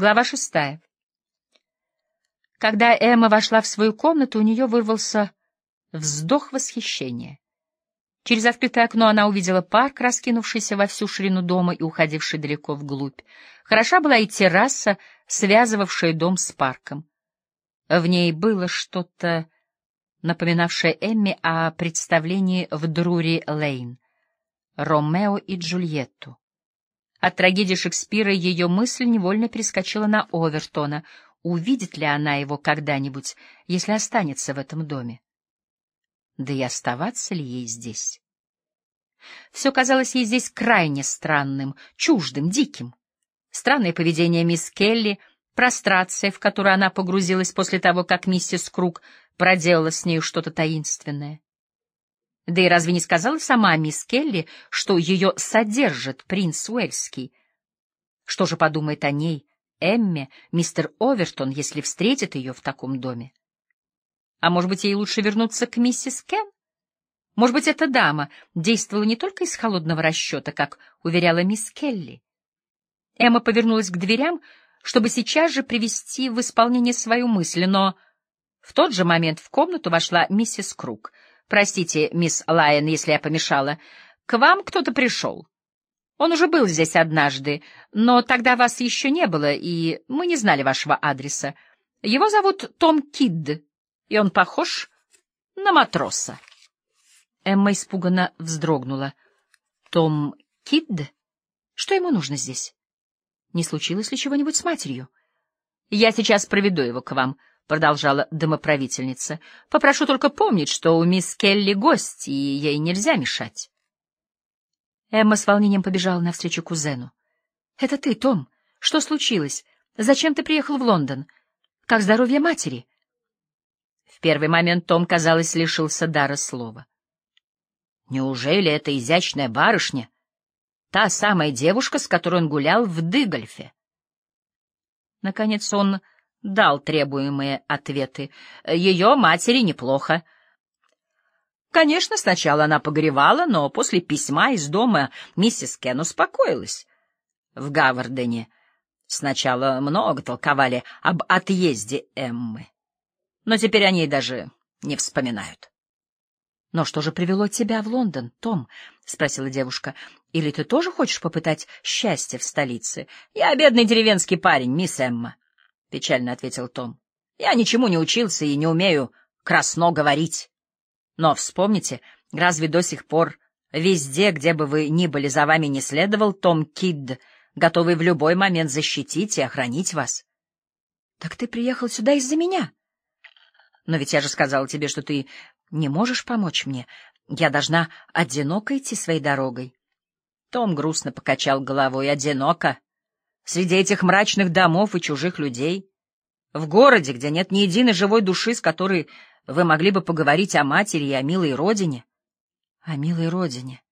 Глава шестая. Когда Эмма вошла в свою комнату, у нее вырвался вздох восхищения. Через открытое окно она увидела парк, раскинувшийся во всю ширину дома и уходивший далеко вглубь. Хороша была и терраса, связывавшая дом с парком. В ней было что-то, напоминавшее Эмме о представлении в Друри-Лейн — Ромео и Джульетту. От трагедии Шекспира ее мысль невольно перескочила на Овертона. Увидит ли она его когда-нибудь, если останется в этом доме? Да и оставаться ли ей здесь? Все казалось ей здесь крайне странным, чуждым, диким. Странное поведение мисс Келли, прострация, в которую она погрузилась после того, как миссис Круг проделала с нею что-то таинственное. Да и разве не сказала сама мисс Келли, что ее содержит принц Уэльский? Что же подумает о ней Эмме, мистер Овертон, если встретит ее в таком доме? А может быть, ей лучше вернуться к миссис Кен? Может быть, эта дама действовала не только из холодного расчета, как уверяла мисс Келли. Эмма повернулась к дверям, чтобы сейчас же привести в исполнение свою мысль, но в тот же момент в комнату вошла миссис Круг — Простите, мисс Лайон, если я помешала. К вам кто-то пришел. Он уже был здесь однажды, но тогда вас еще не было, и мы не знали вашего адреса. Его зовут Том Кидд, и он похож на матроса. Эмма испуганно вздрогнула. Том Кидд? Что ему нужно здесь? Не случилось ли чего-нибудь с матерью? Я сейчас проведу его к вам, продолжала домоправительница. — Попрошу только помнить, что у мисс Келли гость, и ей нельзя мешать. Эмма с волнением побежала навстречу кузену. — Это ты, Том? Что случилось? Зачем ты приехал в Лондон? Как здоровье матери? В первый момент Том, казалось, лишился дара слова. Неужели эта изящная барышня — та самая девушка, с которой он гулял в Дыгольфе? Наконец он дал требуемые ответы. Ее матери неплохо. Конечно, сначала она погревала, но после письма из дома миссис Кен успокоилась. В Гавардене сначала много толковали об отъезде Эммы, но теперь о ней даже не вспоминают. — Но что же привело тебя в Лондон, Том? — спросила девушка. — Или ты тоже хочешь попытать счастье в столице? — Я бедный деревенский парень, мисс Эмма. — печально ответил Том. — Я ничему не учился и не умею красно говорить. Но вспомните, разве до сих пор везде, где бы вы ни были, за вами не следовал Том Кидд, готовый в любой момент защитить и охранить вас? — Так ты приехал сюда из-за меня? — Но ведь я же сказала тебе, что ты не можешь помочь мне. Я должна одиноко идти своей дорогой. Том грустно покачал головой. — Одиноко? Среди этих мрачных домов и чужих людей, в городе, где нет ни единой живой души, с которой вы могли бы поговорить о матери и о милой родине. О милой родине.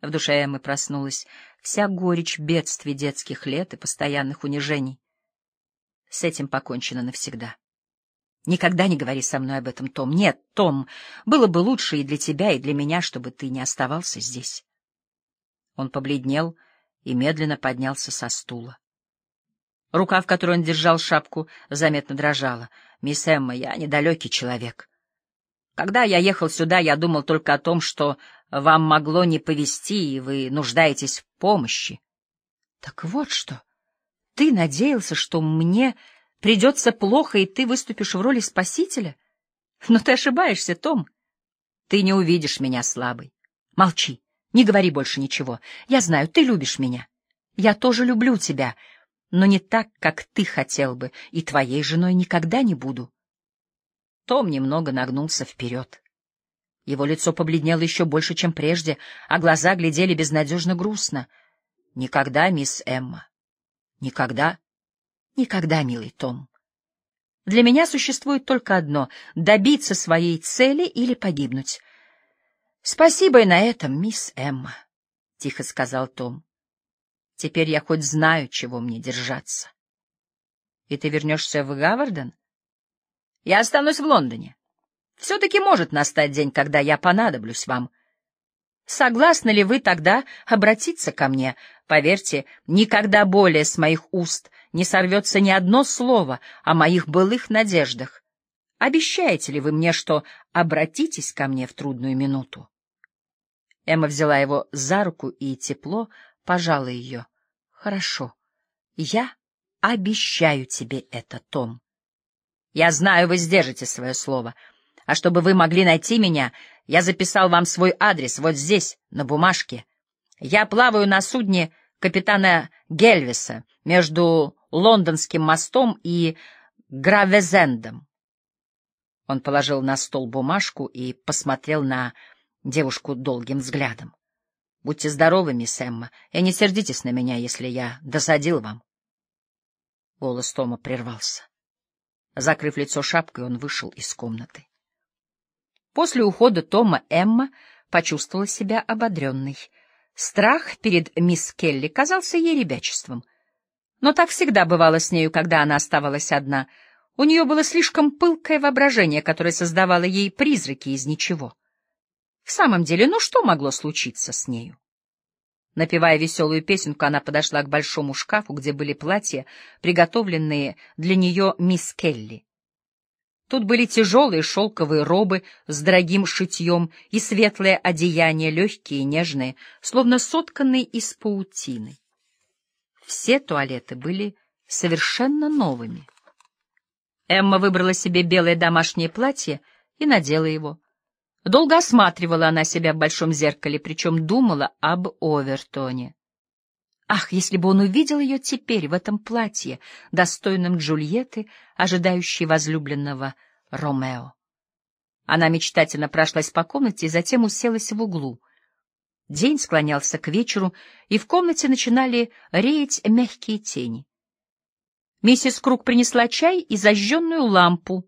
В душе Эммы проснулась вся горечь бедствий детских лет и постоянных унижений. С этим покончено навсегда. Никогда не говори со мной об этом, Том. Нет, Том, было бы лучше и для тебя, и для меня, чтобы ты не оставался здесь. Он побледнел, — и медленно поднялся со стула. Рука, в которой он держал шапку, заметно дрожала. «Мисс Эмма, я недалекий человек. Когда я ехал сюда, я думал только о том, что вам могло не повезти, и вы нуждаетесь в помощи». «Так вот что. Ты надеялся, что мне придется плохо, и ты выступишь в роли спасителя? Но ты ошибаешься, Том. Ты не увидишь меня слабой. Молчи. Не говори больше ничего. Я знаю, ты любишь меня. Я тоже люблю тебя, но не так, как ты хотел бы, и твоей женой никогда не буду. Том немного нагнулся вперед. Его лицо побледнело еще больше, чем прежде, а глаза глядели безнадежно грустно. Никогда, мисс Эмма. Никогда. Никогда, милый Том. Для меня существует только одно — добиться своей цели или погибнуть. Спасибо и на этом, мисс Эмма, — тихо сказал Том. — Теперь я хоть знаю, чего мне держаться. — И ты вернешься в Гаварден? — Я останусь в Лондоне. Все-таки может настать день, когда я понадоблюсь вам. Согласны ли вы тогда обратиться ко мне? Поверьте, никогда более с моих уст не сорвется ни одно слово о моих былых надеждах. Обещаете ли вы мне, что обратитесь ко мне в трудную минуту? Эмма взяла его за руку и тепло пожала ее. — Хорошо. Я обещаю тебе это, Том. Я знаю, вы сдержите свое слово. А чтобы вы могли найти меня, я записал вам свой адрес вот здесь, на бумажке. Я плаваю на судне капитана Гельвиса между Лондонским мостом и Гравезендом. Он положил на стол бумажку и посмотрел на девушку долгим взглядом. — Будьте здоровы, мисс Эмма, и не сердитесь на меня, если я досадил вам. Голос Тома прервался. Закрыв лицо шапкой, он вышел из комнаты. После ухода Тома Эмма почувствовала себя ободренной. Страх перед мисс Келли казался ей ребячеством. Но так всегда бывало с нею, когда она оставалась одна. У нее было слишком пылкое воображение, которое создавало ей призраки из ничего. В самом деле, ну что могло случиться с нею? Напевая веселую песенку, она подошла к большому шкафу, где были платья, приготовленные для нее мисс Келли. Тут были тяжелые шелковые робы с дорогим шитьем и светлые одеяния, легкие и нежные, словно сотканные из паутины. Все туалеты были совершенно новыми. Эмма выбрала себе белое домашнее платье и надела его. Долго осматривала она себя в большом зеркале, причем думала об Овертоне. Ах, если бы он увидел ее теперь в этом платье, достойном Джульетты, ожидающей возлюбленного Ромео. Она мечтательно прошлась по комнате и затем уселась в углу. День склонялся к вечеру, и в комнате начинали реять мягкие тени. Миссис Круг принесла чай и зажженную лампу,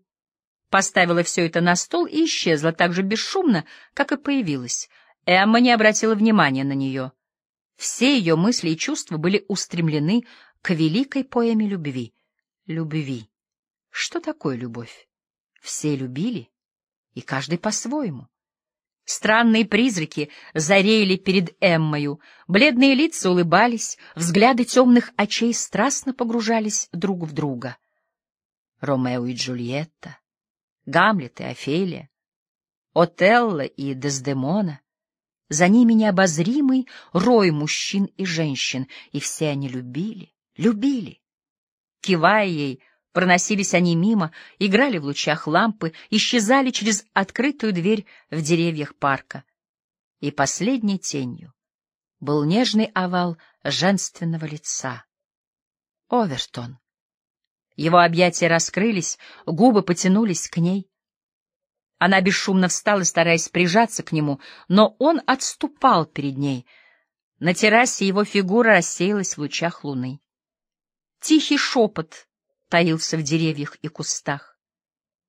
поставила все это на стол и исчезла так же бесшумно, как и появилась. Эмма не обратила внимания на нее. Все ее мысли и чувства были устремлены к великой поэме любви. Любви. Что такое любовь? Все любили, и каждый по-своему. Странные призраки зареяли перед Эммою, бледные лица улыбались, взгляды темных очей страстно погружались друг в друга. Ромео и Джульетта, Гамлет и Офелия, Отелло и Дездемона. За ними необозримый рой мужчин и женщин, и все они любили, любили. Кивая ей, проносились они мимо, играли в лучах лампы, исчезали через открытую дверь в деревьях парка. И последней тенью был нежный овал женственного лица. Овертон. Его объятия раскрылись, губы потянулись к ней. Она бесшумно встала, стараясь прижаться к нему, но он отступал перед ней. На террасе его фигура рассеялась в лучах луны. Тихий шепот таился в деревьях и кустах.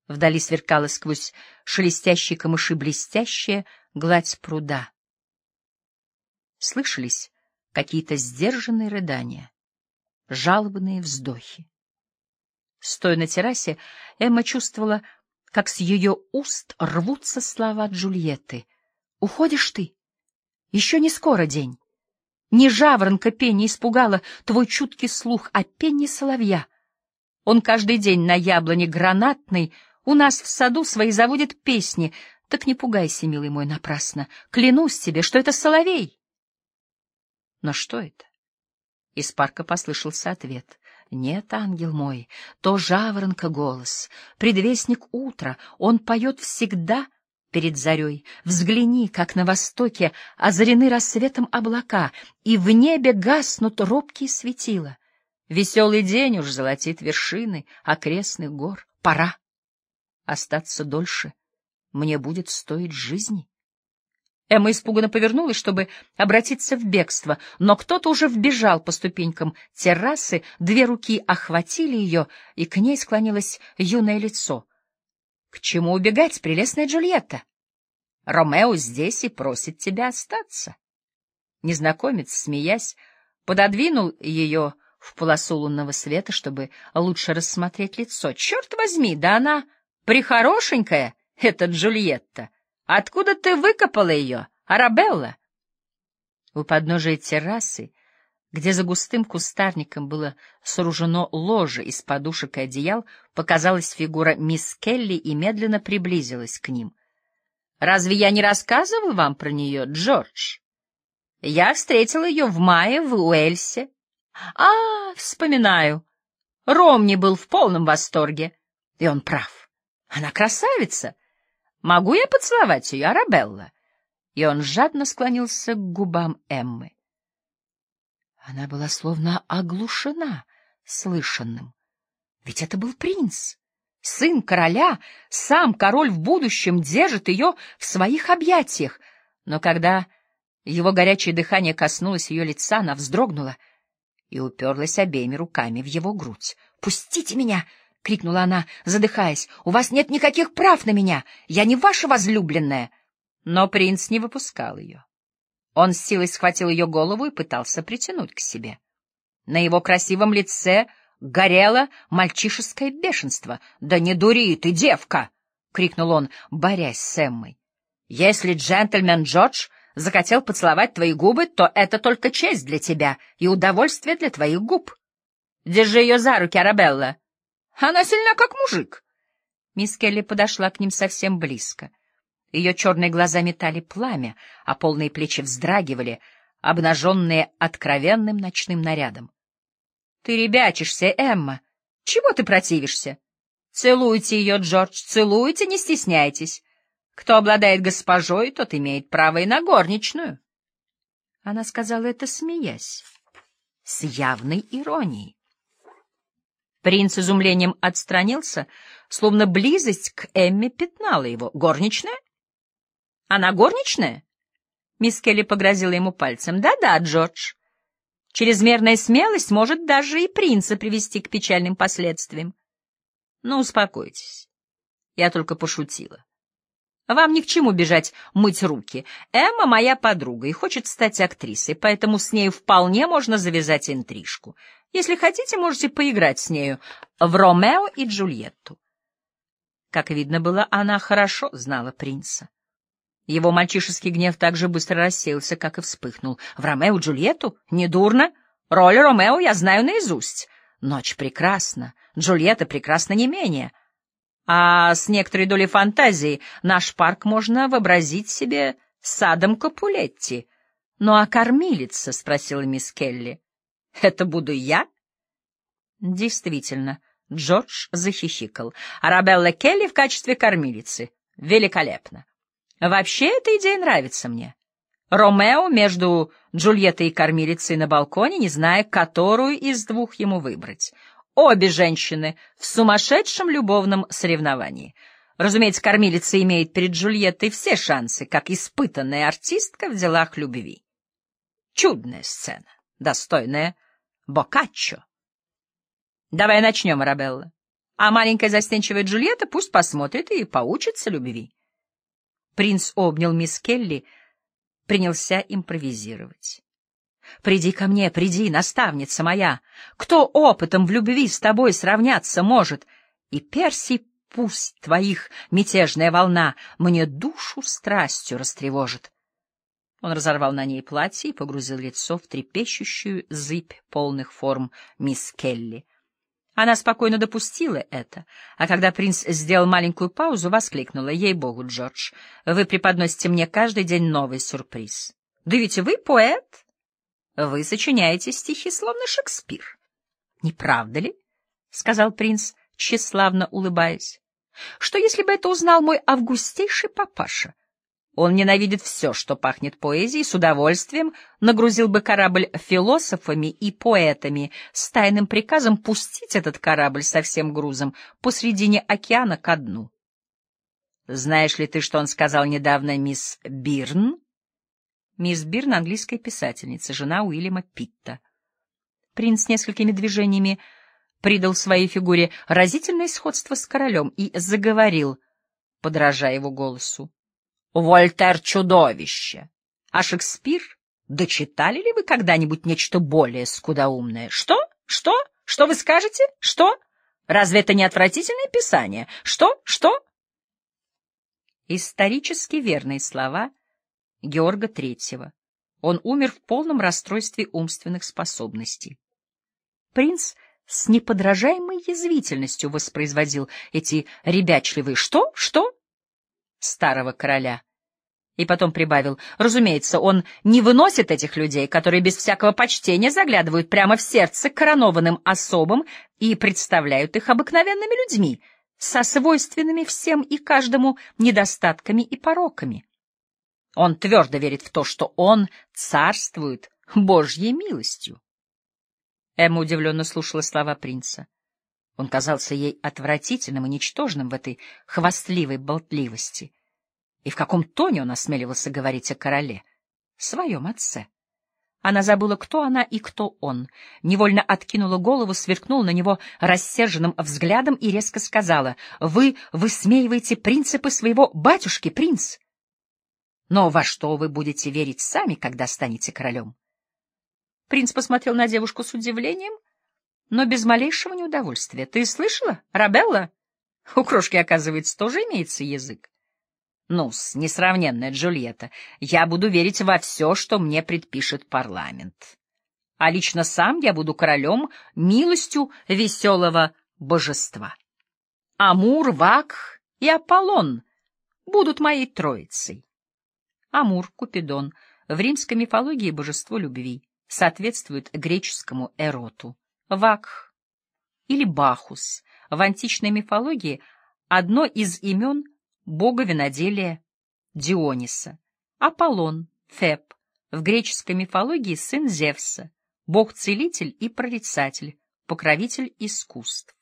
Вдали сверкала сквозь шелестящие камыши блестящая гладь пруда. Слышались какие-то сдержанные рыдания, жалобные вздохи. Стоя на террасе, Эмма чувствовала, как с ее уст рвутся слова Джульетты. «Уходишь ты? Еще не скоро день. Не жаворонка пение испугала твой чуткий слух, а пение соловья. Он каждый день на яблоне гранатной у нас в саду свои заводит песни. Так не пугайся, милый мой, напрасно. Клянусь тебе, что это соловей». Но что это? Из парка послышался ответ. Нет, ангел мой, то жаворонка голос, предвестник утра, он поет всегда перед зарей. Взгляни, как на востоке озарены рассветом облака, и в небе гаснут робкие светила. Веселый день уж золотит вершины окрестных гор. Пора остаться дольше. Мне будет стоить жизни. Эмма испуганно повернулась, чтобы обратиться в бегство, но кто-то уже вбежал по ступенькам террасы, две руки охватили ее, и к ней склонилось юное лицо. — К чему убегать, прелестная Джульетта? Ромео здесь и просит тебя остаться. Незнакомец, смеясь, пододвинул ее в полосу лунного света, чтобы лучше рассмотреть лицо. Черт возьми, да она прихорошенькая, эта Джульетта! Откуда ты выкопала ее, Арабелла? У подножия террасы где за густым кустарником было сооружено ложе из подушек и одеял, показалась фигура мисс Келли и медленно приблизилась к ним. — Разве я не рассказывал вам про нее, Джордж? Я встретила ее в мае в Уэльсе. — А, вспоминаю. Ромни был в полном восторге. И он прав. Она красавица. Могу я поцеловать ее, Арабелла? И он жадно склонился к губам Эммы. Она была словно оглушена слышанным. Ведь это был принц, сын короля, сам король в будущем держит ее в своих объятиях. Но когда его горячее дыхание коснулось ее лица, она вздрогнула и уперлась обеими руками в его грудь. «Пустите меня!» — крикнула она, задыхаясь. «У вас нет никаких прав на меня! Я не ваша возлюбленная!» Но принц не выпускал ее. Он с силой схватил ее голову и пытался притянуть к себе. На его красивом лице горело мальчишеское бешенство. — Да не дури ты, девка! — крикнул он, борясь с Эммой. — Если джентльмен Джордж захотел поцеловать твои губы, то это только честь для тебя и удовольствие для твоих губ. Держи ее за руки, Арабелла. Она сильна, как мужик. Мисс Келли подошла к ним совсем близко. Ее черные глаза метали пламя, а полные плечи вздрагивали, обнаженные откровенным ночным нарядом. — Ты ребячишься, Эмма. Чего ты противишься? Целуйте ее, Джордж, целуйте, не стесняйтесь. Кто обладает госпожой, тот имеет право и на горничную. Она сказала это, смеясь, с явной иронией. Принц изумлением отстранился, словно близость к Эмме пятнала его. Горничная? Она горничная? Мисс Келли погрозила ему пальцем. Да-да, Джордж. Чрезмерная смелость может даже и принца привести к печальным последствиям. Ну, успокойтесь. Я только пошутила. Вам ни к чему бежать мыть руки. Эмма моя подруга и хочет стать актрисой, поэтому с нею вполне можно завязать интрижку. Если хотите, можете поиграть с нею в Ромео и Джульетту. Как видно было, она хорошо знала принца. Его мальчишеский гнев так же быстро рассеялся, как и вспыхнул. В Ромео и Джульетту? Недурно. Роль Ромео я знаю наизусть. Ночь прекрасна, Джульетта прекрасна не менее. А с некоторой долей фантазии наш парк можно вообразить себе садом Капулетти. — Ну а кормилица? — спросила мисс Келли. — Это буду я? Действительно, Джордж захихикал. Арабелла Келли в качестве кормилицы. Великолепно. Вообще эта идея нравится мне. Ромео между Джульеттой и кормилицей на балконе, не зная, которую из двух ему выбрать. Обе женщины в сумасшедшем любовном соревновании. Разумеется, кормилица имеет перед Джульеттой все шансы, как испытанная артистка в делах любви. Чудная сцена, достойная Боккаччо. Давай начнем, Арабелла. А маленькая застенчивая Джульетта пусть посмотрит и поучится любви. Принц обнял мисс Келли, принялся импровизировать. «Приди ко мне, приди, наставница моя! Кто опытом в любви с тобой сравняться может? И Перси пусть твоих мятежная волна мне душу страстью растревожит». Он разорвал на ней платье и погрузил лицо в трепещущую зыбь полных форм мисс Келли. Она спокойно допустила это, а когда принц сделал маленькую паузу, воскликнула, «Ей-богу, Джордж, вы преподносите мне каждый день новый сюрприз. Да ведь вы поэт. Вы сочиняете стихи, словно Шекспир. Не правда ли?» — сказал принц, тщеславно улыбаясь. «Что, если бы это узнал мой августейший папаша?» Он ненавидит все, что пахнет поэзией, с удовольствием нагрузил бы корабль философами и поэтами с тайным приказом пустить этот корабль со всем грузом посредине океана ко дну. Знаешь ли ты, что он сказал недавно мисс Бирн? Мисс Бирн — английская писательница, жена Уильяма Питта. Принц несколькими движениями придал своей фигуре разительное сходство с королем и заговорил, подражая его голосу. Вольтер — чудовище. А Шекспир? Дочитали ли вы когда-нибудь нечто более скудоумное? Что? Что? Что вы скажете? Что? Разве это не отвратительное писание? Что? Что? Исторически верные слова Георга Третьего. Он умер в полном расстройстве умственных способностей. Принц с неподражаемой язвительностью воспроизводил эти ребячливые «что? Что?» Старого короля. И потом прибавил, разумеется, он не выносит этих людей, которые без всякого почтения заглядывают прямо в сердце коронованным особам и представляют их обыкновенными людьми, со свойственными всем и каждому недостатками и пороками. Он твердо верит в то, что он царствует Божьей милостью. Эмма удивленно слушала слова принца. Он казался ей отвратительным и ничтожным в этой хвастливой болтливости. И в каком тоне он осмеливался говорить о короле, своем отце. Она забыла, кто она и кто он, невольно откинула голову, сверкнула на него рассерженным взглядом и резко сказала, «Вы высмеиваете принципы своего батюшки, принц!» Но во что вы будете верить сами, когда станете королем? Принц посмотрел на девушку с удивлением, но без малейшего неудовольствия. — Ты слышала, Рабелла? У крошки, оказывается, тоже имеется язык. Ну-с, несравненная Джульетта, я буду верить во все, что мне предпишет парламент. А лично сам я буду королем милостью веселого божества. Амур, Вак и Аполлон будут моей троицей. Амур, Купидон, в римской мифологии божество любви, соответствует греческому Эроту. Вакх или Бахус в античной мифологии одно из имен бога виноделия Диониса. Аполлон, Феб, в греческой мифологии сын Зевса, бог-целитель и прорицатель, покровитель искусств.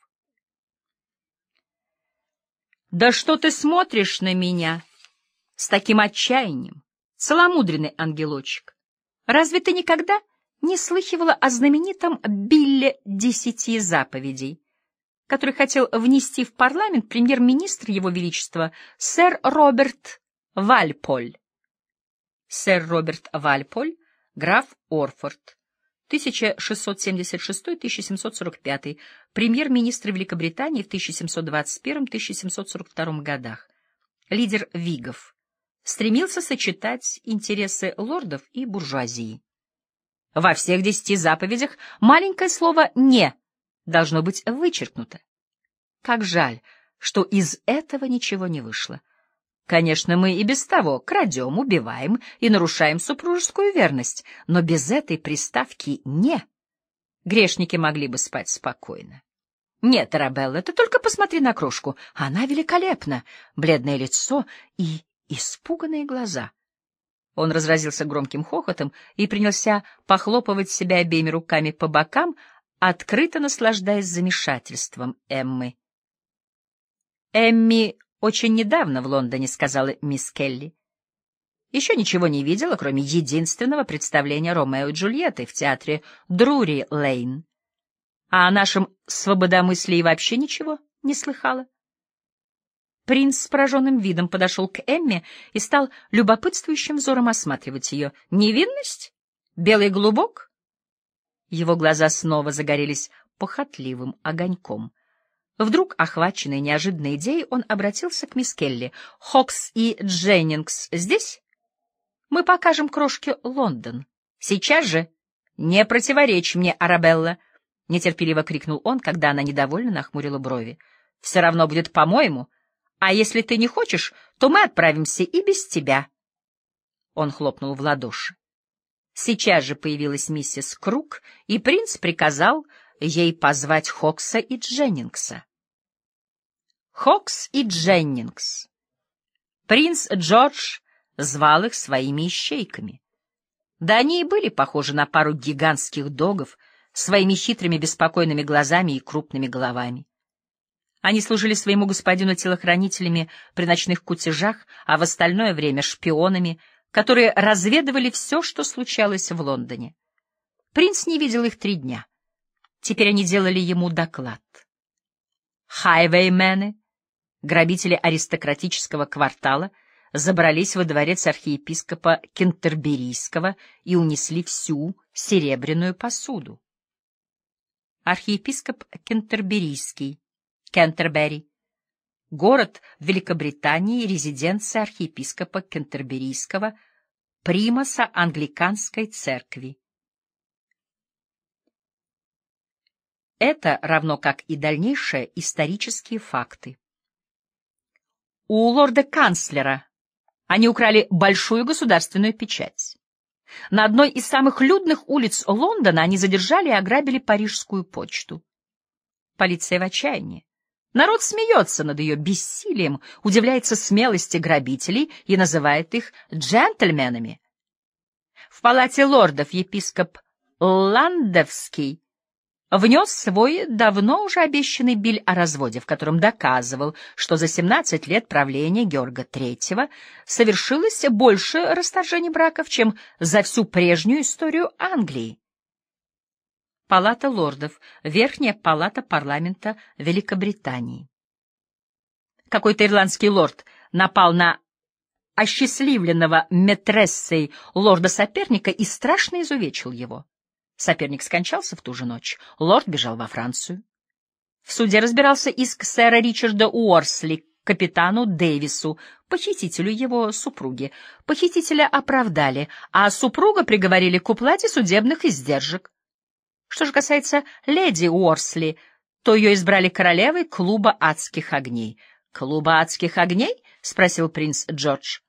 «Да что ты смотришь на меня?» с таким отчаянием, целомудренный ангелочек. Разве ты никогда не слыхивала о знаменитом Билле десяти заповедей, который хотел внести в парламент премьер-министр Его Величества сэр Роберт Вальполь? Сэр Роберт Вальполь, граф Орфорд, 1676-1745, премьер-министр Великобритании в 1721-1742 годах, лидер Вигов стремился сочетать интересы лордов и буржуазии. Во всех десяти заповедях маленькое слово «не» должно быть вычеркнуто. Как жаль, что из этого ничего не вышло. Конечно, мы и без того крадем, убиваем и нарушаем супружескую верность, но без этой приставки «не» грешники могли бы спать спокойно. Нет, Арабелла, ты только посмотри на крошку. Она великолепна. Бледное лицо и испуганные глаза. Он разразился громким хохотом и принялся похлопывать себя обеими руками по бокам, открыто наслаждаясь замешательством Эммы. «Эмми очень недавно в Лондоне», — сказала мисс Келли. «Еще ничего не видела, кроме единственного представления Ромео и Джульетты в театре Друри-Лейн. А о нашем свободомыслии вообще ничего не слыхала». Принц с пораженным видом подошел к Эмме и стал любопытствующим взором осматривать ее. «Невинность? Белый голубок?» Его глаза снова загорелись похотливым огоньком. Вдруг, охваченный неожиданной идеей, он обратился к мисс Келли. «Хокс и Дженнингс здесь? Мы покажем крошке Лондон. Сейчас же! Не противоречь мне, Арабелла!» — нетерпеливо крикнул он, когда она недовольно нахмурила брови. «Все равно будет, по-моему, а если ты не хочешь, то мы отправимся и без тебя. Он хлопнул в ладоши. Сейчас же появилась миссис Круг, и принц приказал ей позвать Хокса и Дженнингса. Хокс и Дженнингс. Принц Джордж звал их своими ищейками. Да они и были похожи на пару гигантских догов, своими хитрыми беспокойными глазами и крупными головами. Они служили своему господину телохранителями при ночных кутежах, а в остальное время шпионами, которые разведывали все, что случалось в Лондоне. Принц не видел их три дня. Теперь они делали ему доклад. Хайвеймены, грабители аристократического квартала, забрались во дворец архиепископа Кентерберийского и унесли всю серебряную посуду. Архиепископ Кентерберийский Кентербери. Город в Великобритании, резиденция архиепископа Кентерберийского, примаса англиканской церкви. Это равно как и дальнейшие исторические факты. У лорда-канцлера они украли большую государственную печать. На одной из самых людных улиц Лондона они задержали и ограбили парижскую почту. Полиция в отчаянии. Народ смеется над ее бессилием, удивляется смелости грабителей и называет их джентльменами. В палате лордов епископ Ландовский внес свой давно уже обещанный биль о разводе, в котором доказывал, что за 17 лет правления Георга III совершилось больше расторжений браков, чем за всю прежнюю историю Англии. Палата лордов, Верхняя палата парламента Великобритании. Какой-то ирландский лорд напал на осчастливленного метрессой лорда-соперника и страшно изувечил его. Соперник скончался в ту же ночь. Лорд бежал во Францию. В суде разбирался иск сэра Ричарда Уорсли капитану Дэвису, похитителю его супруги. Похитителя оправдали, а супруга приговорили к уплате судебных издержек. Что же касается леди Уорсли, то ее избрали королевой клуба адских огней. «Клуба адских огней?» — спросил принц Джордж.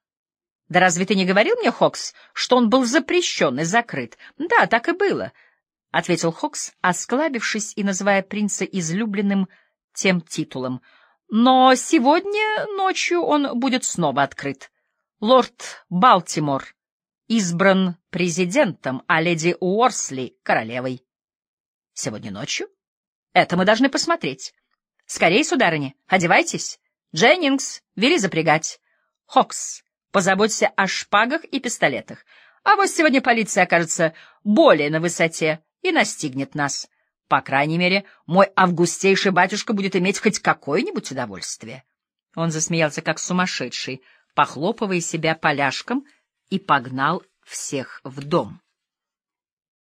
Да разве ты не говорил мне, Хокс, что он был запрещен и закрыт? Да, так и было, — ответил Хокс, осклабившись и называя принца излюбленным тем титулом. Но сегодня ночью он будет снова открыт. Лорд Балтимор избран президентом, а леди Уорсли — королевой. Сегодня ночью? Это мы должны посмотреть. Скорей, сударыня, одевайтесь. Дженнингс, вели запрягать. Хокс, Позаботься о шпагах и пистолетах. А вот сегодня полиция окажется более на высоте и настигнет нас. По крайней мере, мой августейший батюшка будет иметь хоть какое-нибудь удовольствие. Он засмеялся, как сумасшедший, похлопывая себя поляшком, и погнал всех в дом.